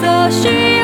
所需要。